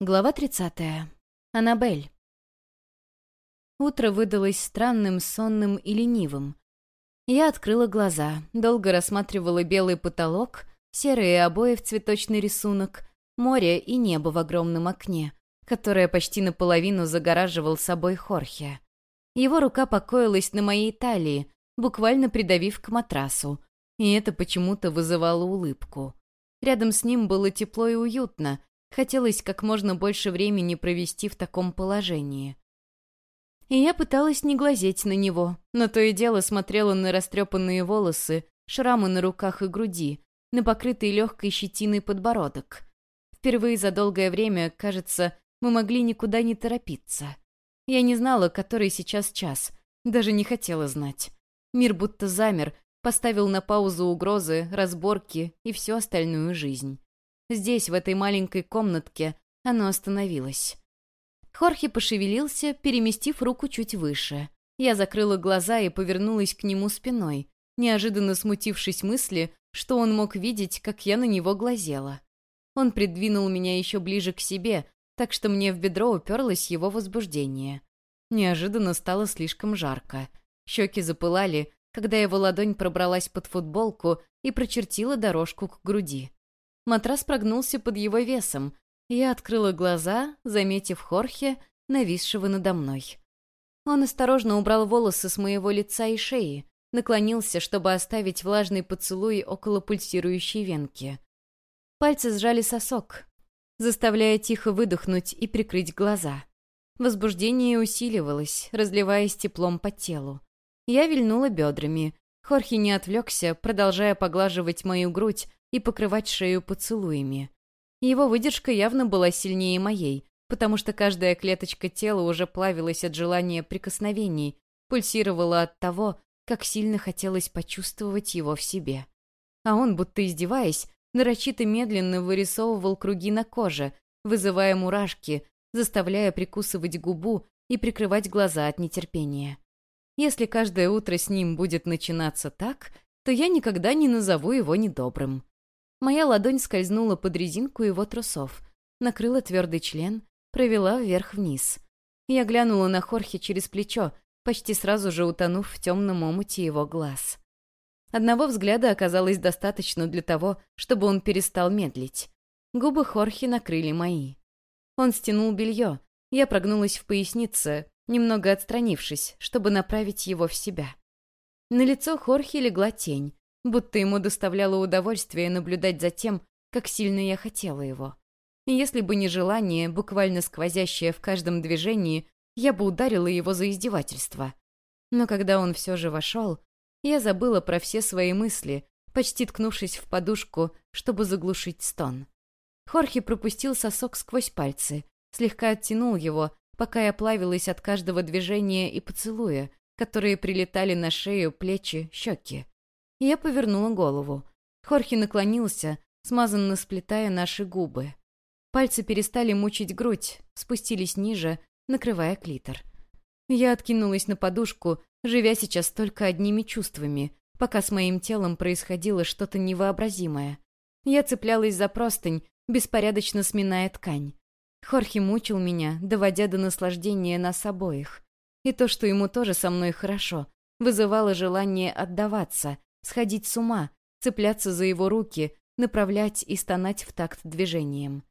Глава 30. Аннабель. Утро выдалось странным, сонным и ленивым. Я открыла глаза, долго рассматривала белый потолок, серые обои в цветочный рисунок, море и небо в огромном окне, которое почти наполовину загораживал собой Хорхе. Его рука покоилась на моей талии, буквально придавив к матрасу, и это почему-то вызывало улыбку. Рядом с ним было тепло и уютно, Хотелось как можно больше времени провести в таком положении. И я пыталась не глазеть на него, но то и дело смотрела на растрепанные волосы, шрамы на руках и груди, на покрытый легкой щетиной подбородок. Впервые за долгое время, кажется, мы могли никуда не торопиться. Я не знала, который сейчас час, даже не хотела знать. Мир будто замер, поставил на паузу угрозы, разборки и всю остальную жизнь. Здесь, в этой маленькой комнатке, оно остановилось. Хорхе пошевелился, переместив руку чуть выше. Я закрыла глаза и повернулась к нему спиной, неожиданно смутившись мысли, что он мог видеть, как я на него глазела. Он придвинул меня еще ближе к себе, так что мне в бедро уперлось его возбуждение. Неожиданно стало слишком жарко. Щеки запылали, когда его ладонь пробралась под футболку и прочертила дорожку к груди. Матрас прогнулся под его весом. Я открыла глаза, заметив Хорхе, нависшего надо мной. Он осторожно убрал волосы с моего лица и шеи, наклонился, чтобы оставить влажный поцелуй около пульсирующей венки. Пальцы сжали сосок, заставляя тихо выдохнуть и прикрыть глаза. Возбуждение усиливалось, разливаясь теплом по телу. Я вильнула бедрами. Хорхе не отвлекся, продолжая поглаживать мою грудь, и покрывать шею поцелуями. Его выдержка явно была сильнее моей, потому что каждая клеточка тела уже плавилась от желания прикосновений, пульсировала от того, как сильно хотелось почувствовать его в себе. А он, будто издеваясь, нарочито медленно вырисовывал круги на коже, вызывая мурашки, заставляя прикусывать губу и прикрывать глаза от нетерпения. Если каждое утро с ним будет начинаться так, то я никогда не назову его недобрым. Моя ладонь скользнула под резинку его трусов, накрыла твердый член, провела вверх-вниз. Я глянула на Хорхе через плечо, почти сразу же утонув в темном омуте его глаз. Одного взгляда оказалось достаточно для того, чтобы он перестал медлить. Губы Хорхи накрыли мои. Он стянул белье, я прогнулась в пояснице, немного отстранившись, чтобы направить его в себя. На лицо Хорхи легла тень, будто ему доставляло удовольствие наблюдать за тем, как сильно я хотела его. И если бы не желание, буквально сквозящее в каждом движении, я бы ударила его за издевательство. Но когда он все же вошел, я забыла про все свои мысли, почти ткнувшись в подушку, чтобы заглушить стон. Хорхе пропустил сосок сквозь пальцы, слегка оттянул его, пока я плавилась от каждого движения и поцелуя, которые прилетали на шею, плечи, щеки. Я повернула голову. Хорхе наклонился, смазанно сплетая наши губы. Пальцы перестали мучить грудь, спустились ниже, накрывая клитор. Я откинулась на подушку, живя сейчас только одними чувствами, пока с моим телом происходило что-то невообразимое. Я цеплялась за простынь, беспорядочно сминая ткань. Хорхе мучил меня, доводя до наслаждения нас обоих. И то, что ему тоже со мной хорошо, вызывало желание отдаваться, сходить с ума, цепляться за его руки, направлять и стонать в такт движением.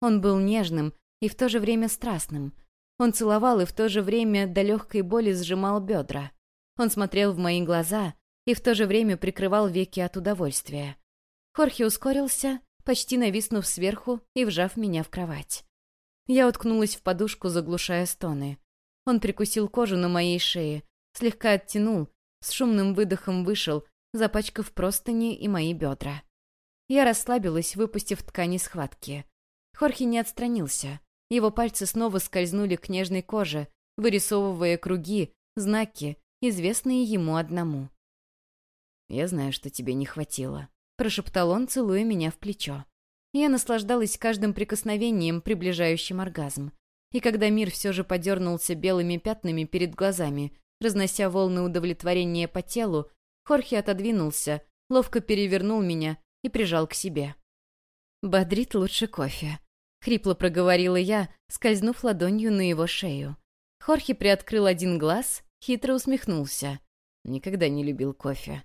Он был нежным и в то же время страстным. Он целовал и в то же время до легкой боли сжимал бедра. Он смотрел в мои глаза и в то же время прикрывал веки от удовольствия. Хорхе ускорился, почти нависнув сверху и вжав меня в кровать. Я уткнулась в подушку, заглушая стоны. Он прикусил кожу на моей шее, слегка оттянул, с шумным выдохом вышел, запачкав простыни и мои бедра. Я расслабилась, выпустив ткани схватки. Хорхе не отстранился. Его пальцы снова скользнули к нежной коже, вырисовывая круги, знаки, известные ему одному. «Я знаю, что тебе не хватило», — прошептал он, целуя меня в плечо. Я наслаждалась каждым прикосновением, приближающим оргазм. И когда мир все же подернулся белыми пятнами перед глазами, разнося волны удовлетворения по телу, Хорхе отодвинулся, ловко перевернул меня и прижал к себе. «Бодрит лучше кофе». — хрипло проговорила я, скользнув ладонью на его шею. Хорхе приоткрыл один глаз, хитро усмехнулся. Никогда не любил кофе.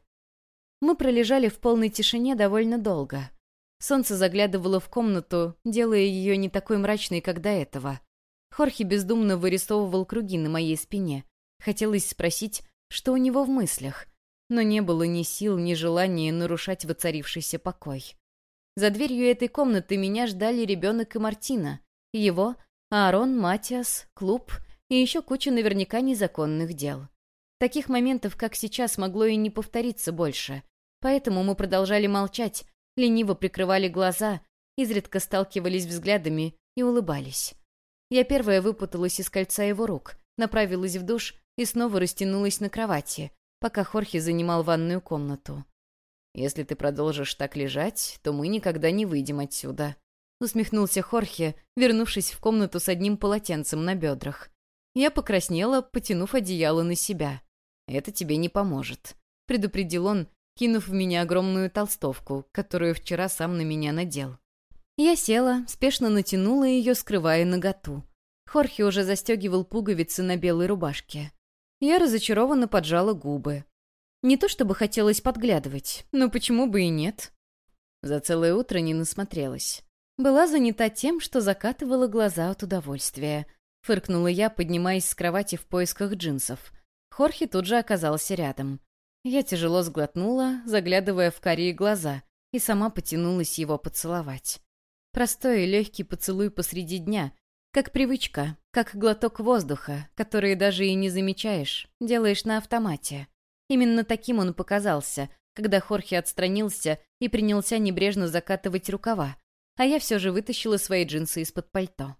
Мы пролежали в полной тишине довольно долго. Солнце заглядывало в комнату, делая ее не такой мрачной, как до этого. Хорхе бездумно вырисовывал круги на моей спине. Хотелось спросить, что у него в мыслях, но не было ни сил, ни желания нарушать воцарившийся покой. За дверью этой комнаты меня ждали ребенок и Мартина, его, Аарон, Матиас, клуб и еще куча наверняка незаконных дел. Таких моментов, как сейчас, могло и не повториться больше, поэтому мы продолжали молчать, лениво прикрывали глаза, изредка сталкивались взглядами и улыбались. Я первая выпуталась из кольца его рук, направилась в душ и снова растянулась на кровати, пока Хорхе занимал ванную комнату. «Если ты продолжишь так лежать, то мы никогда не выйдем отсюда», — усмехнулся Хорхе, вернувшись в комнату с одним полотенцем на бедрах. Я покраснела, потянув одеяло на себя. «Это тебе не поможет», — предупредил он, кинув в меня огромную толстовку, которую вчера сам на меня надел. Я села, спешно натянула ее, скрывая наготу. Хорхе уже застегивал пуговицы на белой рубашке. Я разочарованно поджала губы. Не то чтобы хотелось подглядывать, но почему бы и нет? За целое утро не насмотрелась. Была занята тем, что закатывала глаза от удовольствия. Фыркнула я, поднимаясь с кровати в поисках джинсов. Хорхе тут же оказался рядом. Я тяжело сглотнула, заглядывая в карие глаза, и сама потянулась его поцеловать. Простой и легкий поцелуй посреди дня, как привычка, как глоток воздуха, который даже и не замечаешь, делаешь на автомате. Именно таким он показался, когда Хорхе отстранился и принялся небрежно закатывать рукава, а я все же вытащила свои джинсы из-под пальто.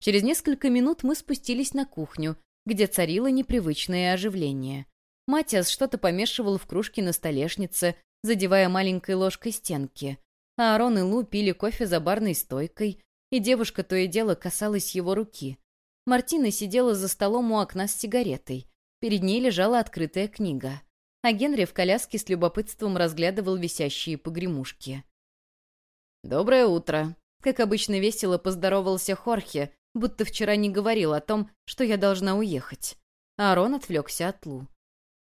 Через несколько минут мы спустились на кухню, где царило непривычное оживление. Матиас что-то помешивал в кружке на столешнице, задевая маленькой ложкой стенки. А Арон и Лу пили кофе за барной стойкой, и девушка то и дело касалась его руки. Мартина сидела за столом у окна с сигаретой. Перед ней лежала открытая книга. А Генри в коляске с любопытством разглядывал висящие погремушки. «Доброе утро!» Как обычно весело поздоровался Хорхе, будто вчера не говорил о том, что я должна уехать. А Арон отвлекся от Лу.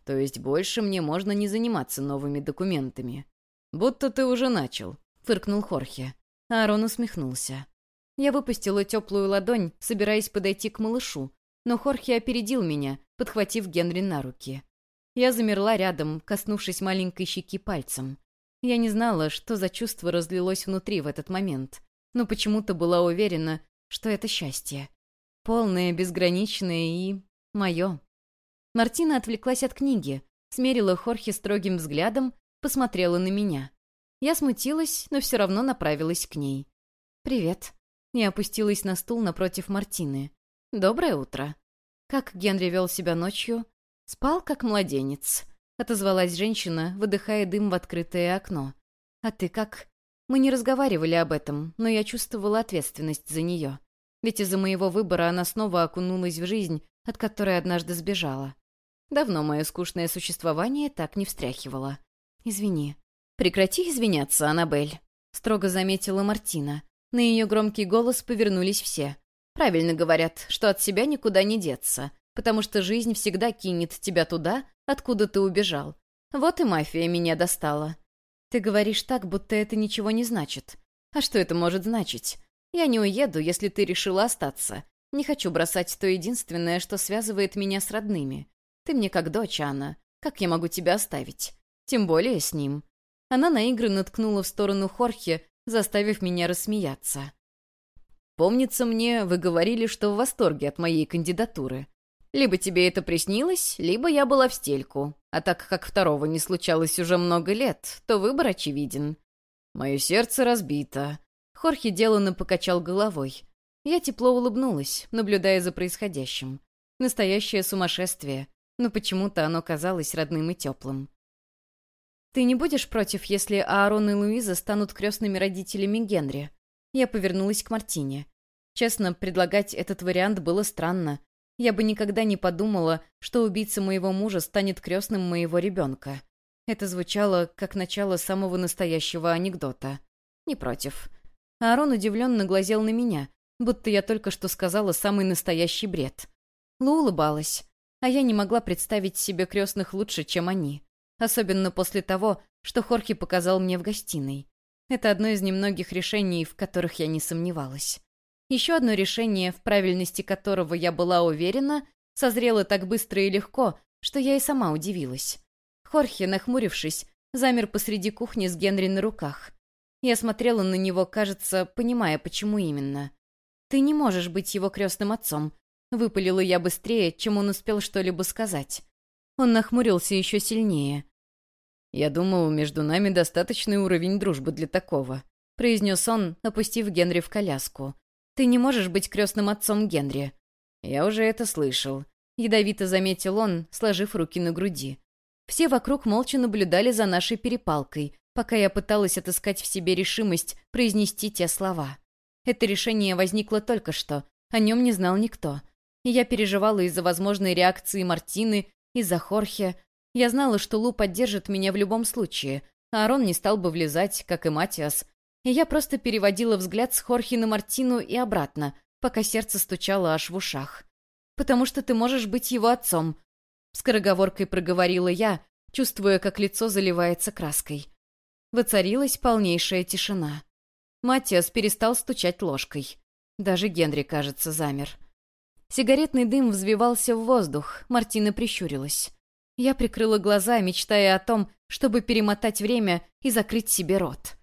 То есть больше мне можно не заниматься новыми документами. Будто ты уже начал, фыркнул Хорхе. Аарон усмехнулся. Я выпустила теплую ладонь, собираясь подойти к малышу, но Хорхе опередил меня, подхватив Генри на руки. Я замерла рядом, коснувшись маленькой щеки пальцем. Я не знала, что за чувство разлилось внутри в этот момент, но почему-то была уверена, что это счастье. Полное, безграничное и... мое. Мартина отвлеклась от книги, смерила Хорхе строгим взглядом, посмотрела на меня. Я смутилась, но все равно направилась к ней. «Привет». Я опустилась на стул напротив Мартины. «Доброе утро». Как Генри вел себя ночью? Спал, как младенец. Отозвалась женщина, выдыхая дым в открытое окно. «А ты как?» Мы не разговаривали об этом, но я чувствовала ответственность за нее. Ведь из-за моего выбора она снова окунулась в жизнь, от которой однажды сбежала. Давно мое скучное существование так не встряхивало. «Извини». «Прекрати извиняться, Аннабель», — строго заметила Мартина. На ее громкий голос повернулись все. «Правильно говорят, что от себя никуда не деться, потому что жизнь всегда кинет тебя туда, откуда ты убежал. Вот и мафия меня достала». «Ты говоришь так, будто это ничего не значит. А что это может значить? Я не уеду, если ты решила остаться. Не хочу бросать то единственное, что связывает меня с родными. Ты мне как дочь, Анна. Как я могу тебя оставить? Тем более с ним». Она наигранно ткнула в сторону Хорхе, заставив меня рассмеяться. «Помнится мне, вы говорили, что в восторге от моей кандидатуры. Либо тебе это приснилось, либо я была в стельку. А так как второго не случалось уже много лет, то выбор очевиден. Мое сердце разбито». Хорхе деланно покачал головой. Я тепло улыбнулась, наблюдая за происходящим. Настоящее сумасшествие но почему-то оно казалось родным и теплым. «Ты не будешь против, если Аарон и Луиза станут крестными родителями Генри?» Я повернулась к Мартине. Честно, предлагать этот вариант было странно. Я бы никогда не подумала, что убийца моего мужа станет крестным моего ребенка. Это звучало как начало самого настоящего анекдота. Не против. Аарон удивленно глазел на меня, будто я только что сказала самый настоящий бред. Лу улыбалась, а я не могла представить себе крестных лучше, чем они. Особенно после того, что Хорхе показал мне в гостиной. Это одно из немногих решений, в которых я не сомневалась. Еще одно решение, в правильности которого я была уверена, созрело так быстро и легко, что я и сама удивилась. Хорхе, нахмурившись, замер посреди кухни с Генри на руках. Я смотрела на него, кажется, понимая, почему именно. «Ты не можешь быть его крестным отцом», — выпалила я быстрее, чем он успел что-либо сказать. Он нахмурился еще сильнее. «Я думал, между нами достаточный уровень дружбы для такого», — произнес он, опустив Генри в коляску. «Ты не можешь быть крестным отцом Генри». «Я уже это слышал», — ядовито заметил он, сложив руки на груди. Все вокруг молча наблюдали за нашей перепалкой, пока я пыталась отыскать в себе решимость произнести те слова. Это решение возникло только что, о нем не знал никто. И я переживала из-за возможной реакции Мартины, из-за Хорхе. Я знала, что Лу поддержит меня в любом случае, а Арон не стал бы влезать, как и Матиас. И я просто переводила взгляд с Хорхи на Мартину и обратно, пока сердце стучало аж в ушах. «Потому что ты можешь быть его отцом», — скороговоркой проговорила я, чувствуя, как лицо заливается краской. Воцарилась полнейшая тишина. Матиас перестал стучать ложкой. Даже Генри, кажется, замер. Сигаретный дым взвивался в воздух, Мартина прищурилась. Я прикрыла глаза, мечтая о том, чтобы перемотать время и закрыть себе рот.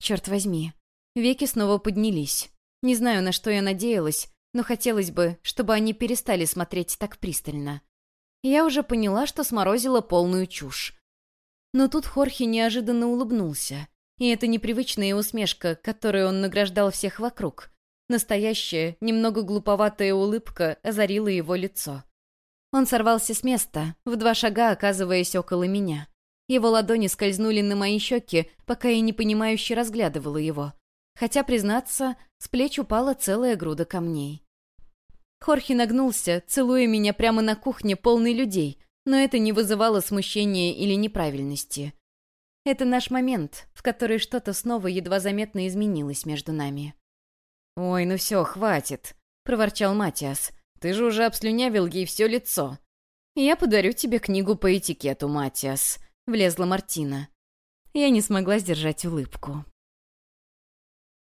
Черт возьми. Веки снова поднялись. Не знаю, на что я надеялась, но хотелось бы, чтобы они перестали смотреть так пристально. Я уже поняла, что сморозила полную чушь. Но тут Хорхе неожиданно улыбнулся. И это непривычная усмешка, которой он награждал всех вокруг. Настоящая, немного глуповатая улыбка озарила его лицо. Он сорвался с места, в два шага оказываясь около меня. Его ладони скользнули на мои щеки, пока я непонимающе разглядывала его. Хотя, признаться, с плеч упала целая груда камней. Хорхе нагнулся, целуя меня прямо на кухне, полной людей, но это не вызывало смущения или неправильности. Это наш момент, в который что-то снова едва заметно изменилось между нами. «Ой, ну все, хватит», — проворчал Матиас. «Ты же уже обслюнявил ей все лицо». «Я подарю тебе книгу по этикету, Матиас», — влезла Мартина. Я не смогла сдержать улыбку.